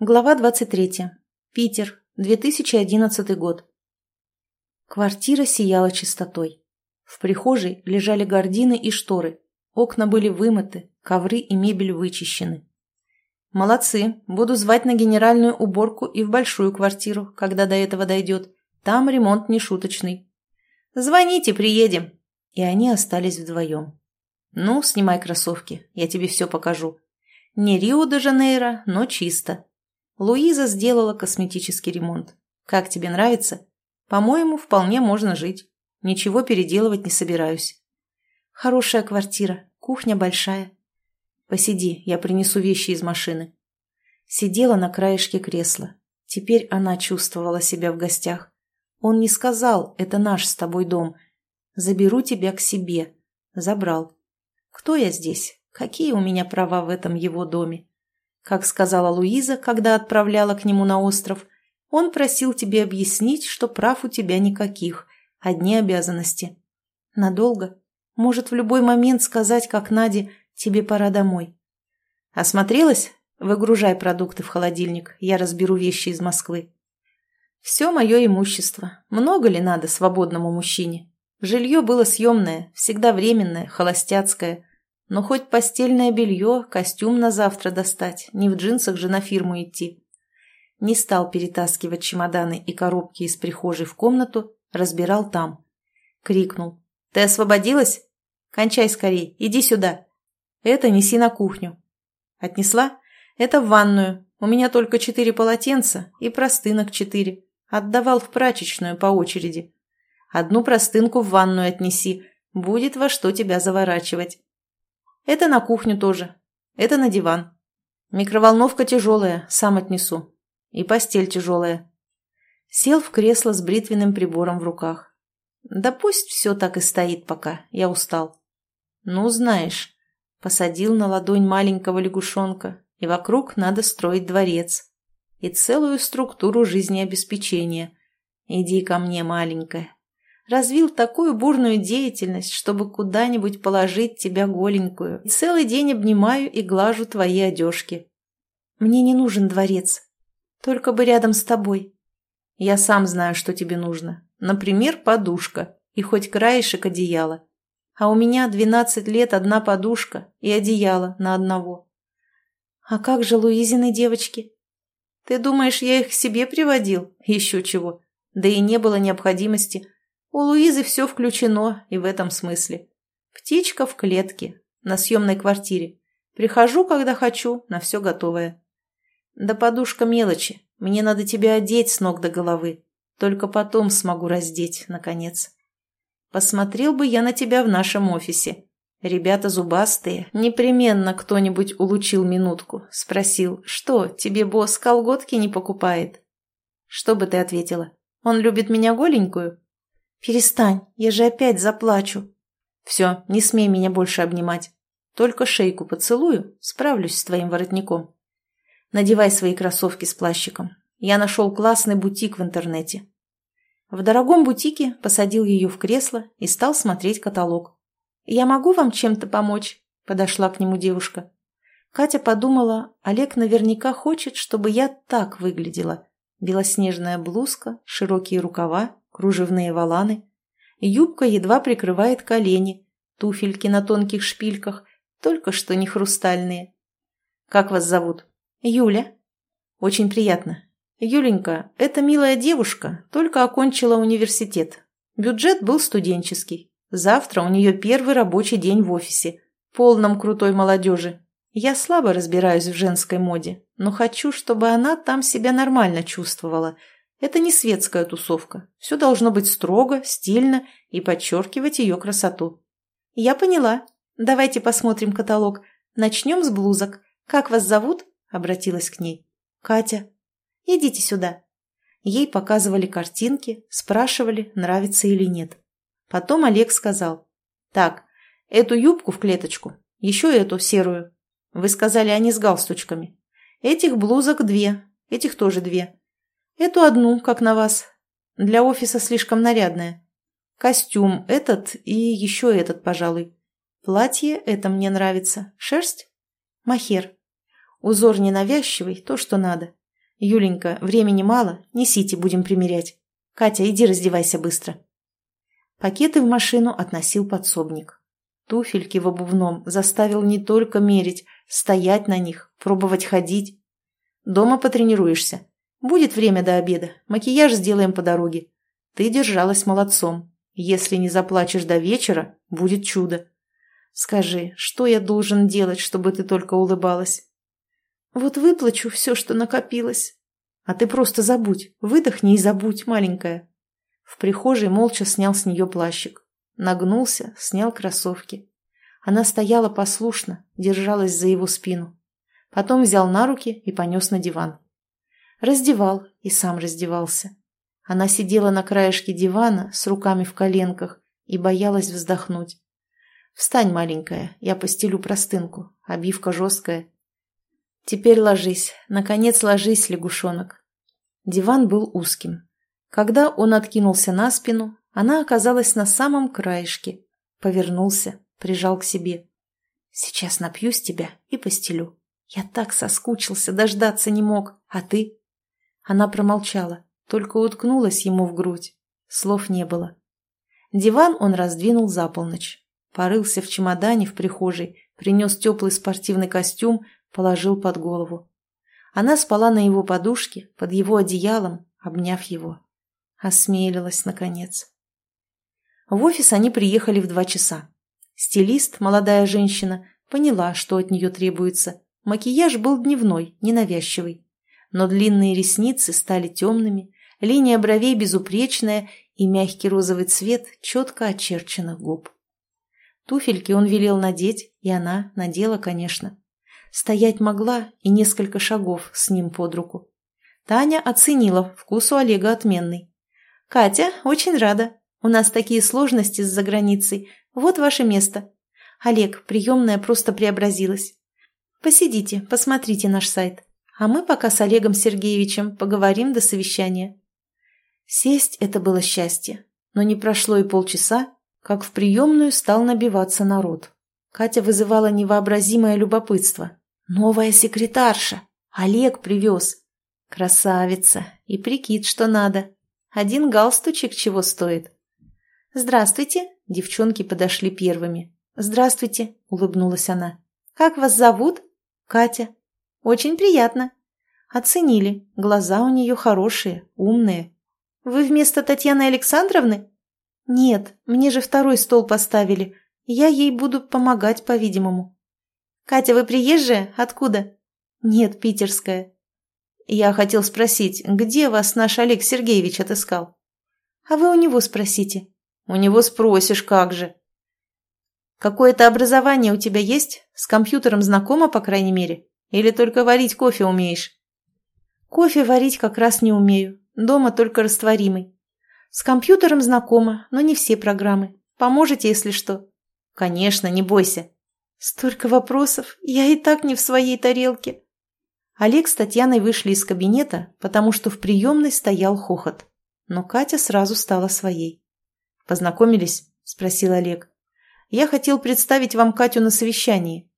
Глава 23. Питер. 2011 год. Квартира сияла чистотой. В прихожей лежали гардины и шторы. Окна были вымыты, ковры и мебель вычищены. Молодцы, буду звать на генеральную уборку и в большую квартиру, когда до этого дойдет. Там ремонт не шуточный. Звоните, приедем. И они остались вдвоем. Ну, снимай кроссовки, я тебе все покажу. Не Рио-де-Жанейро, но чисто. Луиза сделала косметический ремонт. Как тебе нравится? По-моему, вполне можно жить. Ничего переделывать не собираюсь. Хорошая квартира, кухня большая. Посиди, я принесу вещи из машины. Сидела на краешке кресла. Теперь она чувствовала себя в гостях. Он не сказал, это наш с тобой дом. Заберу тебя к себе. Забрал. Кто я здесь? Какие у меня права в этом его доме? Как сказала Луиза, когда отправляла к нему на остров, он просил тебе объяснить, что прав у тебя никаких, одни обязанности. Надолго? Может, в любой момент сказать, как Наде, тебе пора домой. Осмотрелась? Выгружай продукты в холодильник, я разберу вещи из Москвы. Все мое имущество. Много ли надо свободному мужчине? Жилье было съемное, всегда временное, холостяцкое. Но хоть постельное белье, костюм на завтра достать, не в джинсах же на фирму идти. Не стал перетаскивать чемоданы и коробки из прихожей в комнату, разбирал там. Крикнул. «Ты освободилась? Кончай скорей, иди сюда. Это неси на кухню». Отнесла? Это в ванную. У меня только четыре полотенца и простынок четыре. Отдавал в прачечную по очереди. Одну простынку в ванную отнеси. Будет во что тебя заворачивать. Это на кухню тоже. Это на диван. Микроволновка тяжелая, сам отнесу. И постель тяжелая. Сел в кресло с бритвенным прибором в руках. Да пусть все так и стоит пока, я устал. Ну, знаешь, посадил на ладонь маленького лягушонка, и вокруг надо строить дворец. И целую структуру жизнеобеспечения. Иди ко мне, маленькая развил такую бурную деятельность, чтобы куда-нибудь положить тебя голенькую. И целый день обнимаю и глажу твои одежки. Мне не нужен дворец. Только бы рядом с тобой. Я сам знаю, что тебе нужно. Например, подушка и хоть краешек одеяла. А у меня двенадцать лет одна подушка и одеяло на одного. А как же Луизины девочки? Ты думаешь, я их к себе приводил? Еще чего. Да и не было необходимости – у Луизы все включено и в этом смысле. Птичка в клетке, на съемной квартире. Прихожу, когда хочу, на все готовое. Да подушка мелочи. Мне надо тебя одеть с ног до головы. Только потом смогу раздеть, наконец. Посмотрел бы я на тебя в нашем офисе. Ребята зубастые. Непременно кто-нибудь улучил минутку. Спросил, что, тебе босс колготки не покупает? Что бы ты ответила? Он любит меня голенькую? «Перестань, я же опять заплачу». «Все, не смей меня больше обнимать. Только шейку поцелую, справлюсь с твоим воротником. Надевай свои кроссовки с плащиком. Я нашел классный бутик в интернете». В дорогом бутике посадил ее в кресло и стал смотреть каталог. «Я могу вам чем-то помочь?» – подошла к нему девушка. Катя подумала, Олег наверняка хочет, чтобы я так выглядела. Белоснежная блузка, широкие рукава, кружевные воланы. Юбка едва прикрывает колени, туфельки на тонких шпильках, только что не хрустальные. «Как вас зовут?» «Юля». «Очень приятно. Юленька, это милая девушка, только окончила университет. Бюджет был студенческий. Завтра у нее первый рабочий день в офисе, полном крутой молодежи. Я слабо разбираюсь в женской моде, но хочу, чтобы она там себя нормально чувствовала, это не светская тусовка. Все должно быть строго, стильно и подчеркивать ее красоту. Я поняла. Давайте посмотрим каталог. Начнем с блузок. Как вас зовут? Обратилась к ней. Катя. Идите сюда. Ей показывали картинки, спрашивали, нравится или нет. Потом Олег сказал. Так, эту юбку в клеточку, еще эту серую. Вы сказали, они с галстучками. Этих блузок две, этих тоже две. Эту одну, как на вас. Для офиса слишком нарядная. Костюм этот и еще этот, пожалуй. Платье это мне нравится. Шерсть? Махер. Узор ненавязчивый, то, что надо. Юленька, времени мало, несите, будем примерять. Катя, иди раздевайся быстро. Пакеты в машину относил подсобник. Туфельки в обувном заставил не только мерить, стоять на них, пробовать ходить. Дома потренируешься. Будет время до обеда, макияж сделаем по дороге. Ты держалась молодцом. Если не заплачешь до вечера, будет чудо. Скажи, что я должен делать, чтобы ты только улыбалась? Вот выплачу все, что накопилось. А ты просто забудь, выдохни и забудь, маленькая. В прихожей молча снял с нее плащик. Нагнулся, снял кроссовки. Она стояла послушно, держалась за его спину. Потом взял на руки и понес на диван. Раздевал и сам раздевался. Она сидела на краешке дивана с руками в коленках и боялась вздохнуть. «Встань, маленькая, я постелю простынку, обивка жесткая». «Теперь ложись, наконец ложись, лягушонок». Диван был узким. Когда он откинулся на спину, она оказалась на самом краешке. Повернулся, прижал к себе. «Сейчас напьюсь тебя и постелю. Я так соскучился, дождаться не мог. А ты?» Она промолчала, только уткнулась ему в грудь. Слов не было. Диван он раздвинул за полночь. Порылся в чемодане в прихожей, принес теплый спортивный костюм, положил под голову. Она спала на его подушке, под его одеялом, обняв его. Осмелилась, наконец. В офис они приехали в два часа. Стилист, молодая женщина, поняла, что от нее требуется. Макияж был дневной, ненавязчивый но длинные ресницы стали темными, линия бровей безупречная и мягкий розовый цвет четко очерченных губ. Туфельки он велел надеть, и она надела, конечно. Стоять могла и несколько шагов с ним под руку. Таня оценила вкус у Олега отменный. «Катя, очень рада. У нас такие сложности с заграницей. Вот ваше место. Олег, приемная просто преобразилась. Посидите, посмотрите наш сайт. А мы пока с Олегом Сергеевичем поговорим до совещания. Сесть – это было счастье. Но не прошло и полчаса, как в приемную стал набиваться народ. Катя вызывала невообразимое любопытство. «Новая секретарша! Олег привез!» «Красавица! И прикид, что надо! Один галстучек чего стоит!» «Здравствуйте!» – девчонки подошли первыми. «Здравствуйте!» – улыбнулась она. «Как вас зовут?» «Катя». «Очень приятно». «Оценили. Глаза у нее хорошие, умные». «Вы вместо Татьяны Александровны?» «Нет, мне же второй стол поставили. Я ей буду помогать, по-видимому». «Катя, вы приезжая? Откуда?» «Нет, питерская». «Я хотел спросить, где вас наш Олег Сергеевич отыскал?» «А вы у него спросите». «У него спросишь, как же». «Какое-то образование у тебя есть? С компьютером знакомо, по крайней мере?» Или только варить кофе умеешь?» «Кофе варить как раз не умею. Дома только растворимый. С компьютером знакома, но не все программы. Поможете, если что?» «Конечно, не бойся». «Столько вопросов. Я и так не в своей тарелке». Олег с Татьяной вышли из кабинета, потому что в приемной стоял хохот. Но Катя сразу стала своей. «Познакомились?» – спросил Олег. «Я хотел представить вам Катю на совещании.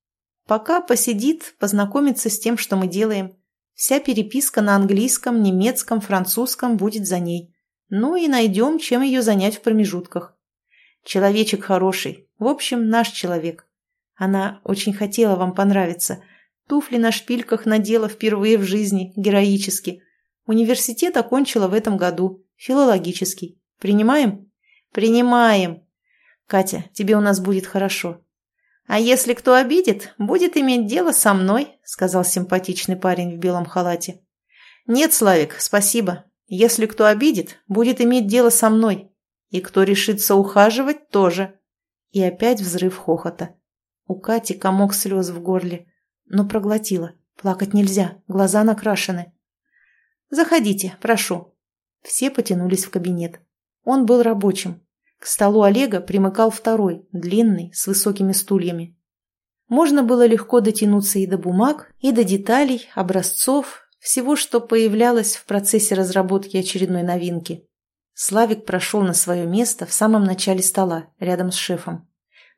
Пока посидит, познакомится с тем, что мы делаем. Вся переписка на английском, немецком, французском будет за ней. Ну и найдем, чем ее занять в промежутках. Человечек хороший. В общем, наш человек. Она очень хотела вам понравиться. Туфли на шпильках надела впервые в жизни, героически. Университет окончила в этом году, филологический. Принимаем? Принимаем. Катя, тебе у нас будет хорошо. «А если кто обидит, будет иметь дело со мной», — сказал симпатичный парень в белом халате. «Нет, Славик, спасибо. Если кто обидит, будет иметь дело со мной. И кто решится ухаживать, тоже». И опять взрыв хохота. У Кати комок слез в горле, но проглотила. Плакать нельзя, глаза накрашены. «Заходите, прошу». Все потянулись в кабинет. Он был рабочим, к столу Олега примыкал второй, длинный, с высокими стульями. Можно было легко дотянуться и до бумаг, и до деталей, образцов, всего, что появлялось в процессе разработки очередной новинки. Славик прошел на свое место в самом начале стола, рядом с шефом.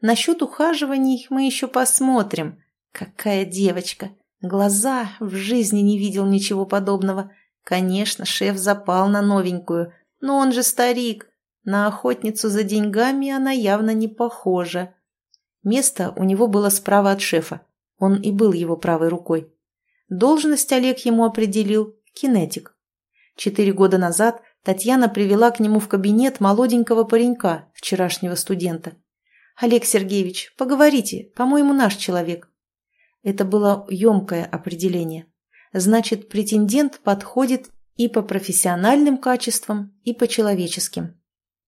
Насчет ухаживаний мы еще посмотрим. Какая девочка! Глаза в жизни не видел ничего подобного. Конечно, шеф запал на новенькую, но он же старик. На охотницу за деньгами она явно не похожа. Место у него было справа от шефа. Он и был его правой рукой. Должность Олег ему определил – кинетик. Четыре года назад Татьяна привела к нему в кабинет молоденького паренька, вчерашнего студента. «Олег Сергеевич, поговорите, по-моему, наш человек». Это было емкое определение. Значит, претендент подходит и по профессиональным качествам, и по человеческим.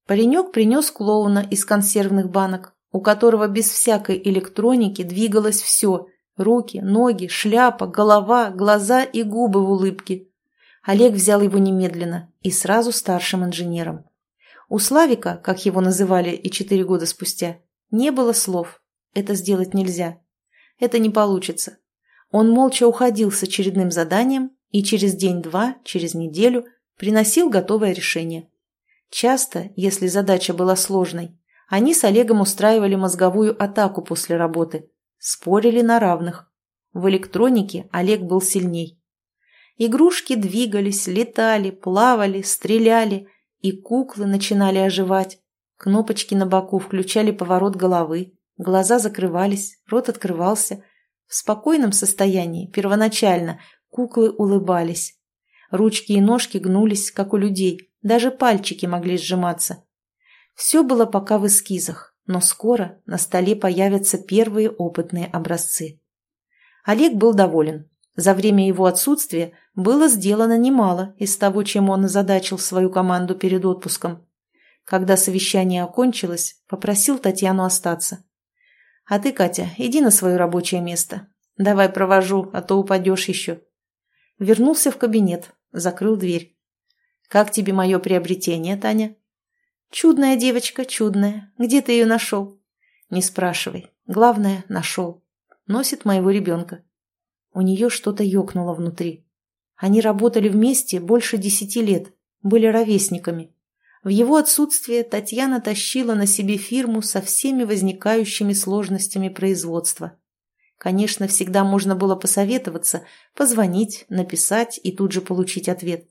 Паренек принес клоуна из консервных банок, у которого без всякой электроники двигалось все – руки, ноги, шляпа, голова, глаза и губы в улыбке. Олег взял его немедленно и сразу старшим инженером. У Славика, как его называли и четыре года спустя, не было слов. Это сделать нельзя. Это не получится. Он молча уходил с очередным заданием и через день-два, через неделю приносил готовое решение. Часто, если задача была сложной, они с Олегом устраивали мозговую атаку после работы, спорили на равных. В электронике Олег был сильней. Игрушки двигались, летали, плавали, стреляли, и куклы начинали оживать. Кнопочки на боку включали поворот головы, глаза закрывались, рот открывался. В спокойном состоянии, первоначально, куклы улыбались. Ручки и ножки гнулись, как у людей, даже пальчики могли сжиматься. Все было пока в эскизах, но скоро на столе появятся первые опытные образцы. Олег был доволен. За время его отсутствия было сделано немало из того, чем он озадачил свою команду перед отпуском. Когда совещание окончилось, попросил Татьяну остаться. «А ты, Катя, иди на свое рабочее место. Давай провожу, а то упадешь еще». Вернулся в кабинет, закрыл дверь. «Как тебе мое приобретение, Таня?» «Чудная девочка, чудная. Где ты ее нашел?» «Не спрашивай. Главное, нашел. Носит моего ребенка». У нее что-то ёкнуло внутри. Они работали вместе больше десяти лет, были ровесниками. В его отсутствие Татьяна тащила на себе фирму со всеми возникающими сложностями производства. Конечно, всегда можно было посоветоваться, позвонить, написать и тут же получить ответ.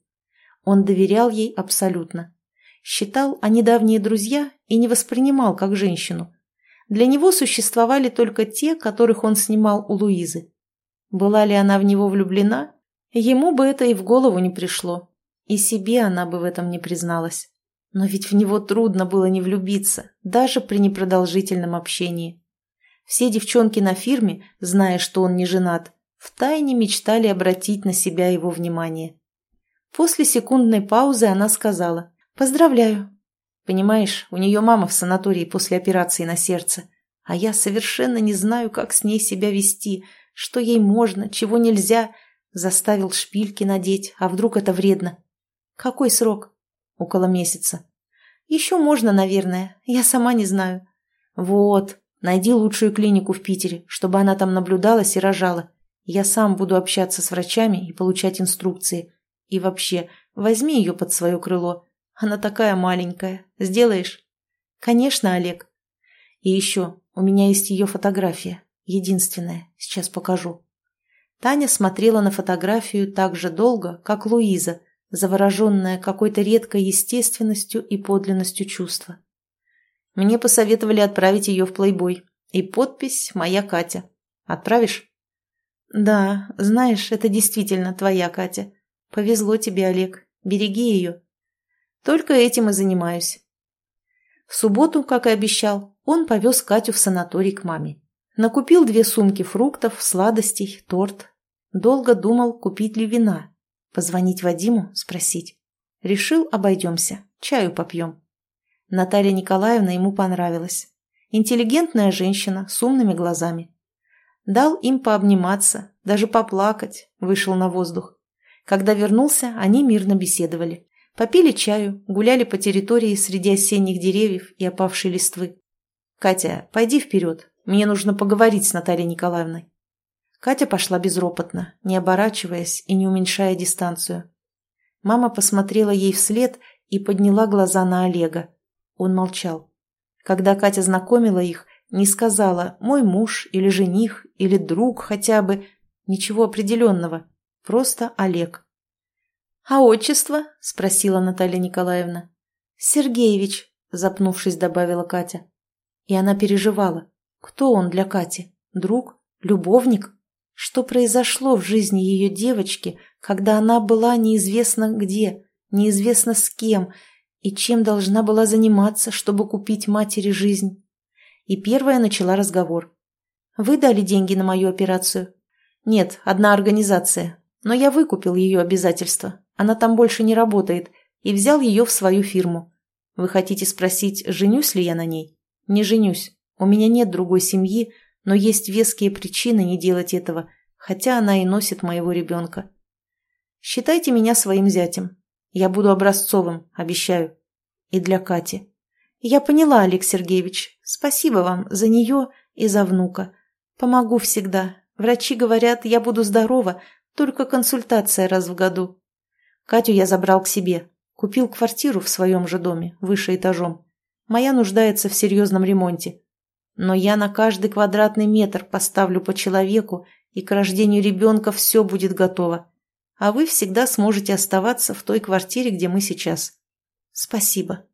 Он доверял ей абсолютно. Считал они давние друзья и не воспринимал как женщину. Для него существовали только те, которых он снимал у Луизы. Была ли она в него влюблена? Ему бы это и в голову не пришло. И себе она бы в этом не призналась. Но ведь в него трудно было не влюбиться, даже при непродолжительном общении. Все девчонки на фирме, зная, что он не женат, втайне мечтали обратить на себя его внимание. После секундной паузы она сказала «Поздравляю». Понимаешь, у нее мама в санатории после операции на сердце, а я совершенно не знаю, как с ней себя вести, что ей можно, чего нельзя. Заставил шпильки надеть, а вдруг это вредно? Какой срок? Около месяца. Еще можно, наверное. Я сама не знаю. Вот. Найди лучшую клинику в Питере, чтобы она там наблюдалась и рожала. Я сам буду общаться с врачами и получать инструкции. И вообще, возьми ее под свое крыло. Она такая маленькая. Сделаешь? Конечно, Олег. И еще, у меня есть ее фотография. Единственная. Сейчас покажу. Таня смотрела на фотографию так же долго, как Луиза – завороженная какой-то редкой естественностью и подлинностью чувства. Мне посоветовали отправить ее в плейбой. И подпись «Моя Катя». Отправишь? Да, знаешь, это действительно твоя Катя. Повезло тебе, Олег. Береги ее. Только этим и занимаюсь. В субботу, как и обещал, он повез Катю в санаторий к маме. Накупил две сумки фруктов, сладостей, торт. Долго думал, купить ли вина, Позвонить Вадиму, спросить. Решил, обойдемся, чаю попьем. Наталья Николаевна ему понравилась. Интеллигентная женщина с умными глазами. Дал им пообниматься, даже поплакать, вышел на воздух. Когда вернулся, они мирно беседовали. Попили чаю, гуляли по территории среди осенних деревьев и опавшей листвы. «Катя, пойди вперед, мне нужно поговорить с Натальей Николаевной». Катя пошла безропотно, не оборачиваясь и не уменьшая дистанцию. Мама посмотрела ей вслед и подняла глаза на Олега. Он молчал. Когда Катя знакомила их, не сказала «мой муж» или «жених» или «друг» хотя бы, Ничего определенного. Просто Олег. «А отчество?» – спросила Наталья Николаевна. «Сергеевич», – запнувшись, добавила Катя. И она переживала. Кто он для Кати? Друг? Любовник? Что произошло в жизни ее девочки, когда она была неизвестно где, неизвестно с кем, и чем должна была заниматься, чтобы купить матери жизнь? И первая начала разговор. «Вы дали деньги на мою операцию?» «Нет, одна организация. Но я выкупил ее обязательства. Она там больше не работает. И взял ее в свою фирму. Вы хотите спросить, женюсь ли я на ней? Не женюсь. У меня нет другой семьи, но есть веские причины не делать этого, хотя она и носит моего ребенка. Считайте меня своим зятем. Я буду образцовым, обещаю. И для Кати. Я поняла, Олег Сергеевич. Спасибо вам за нее и за внука. Помогу всегда. Врачи говорят, я буду здорова, только консультация раз в году. Катю я забрал к себе. Купил квартиру в своем же доме, выше этажом. Моя нуждается в серьезном ремонте. Но я на каждый квадратный метр поставлю по человеку, и к рождению ребенка все будет готово. А вы всегда сможете оставаться в той квартире, где мы сейчас. Спасибо.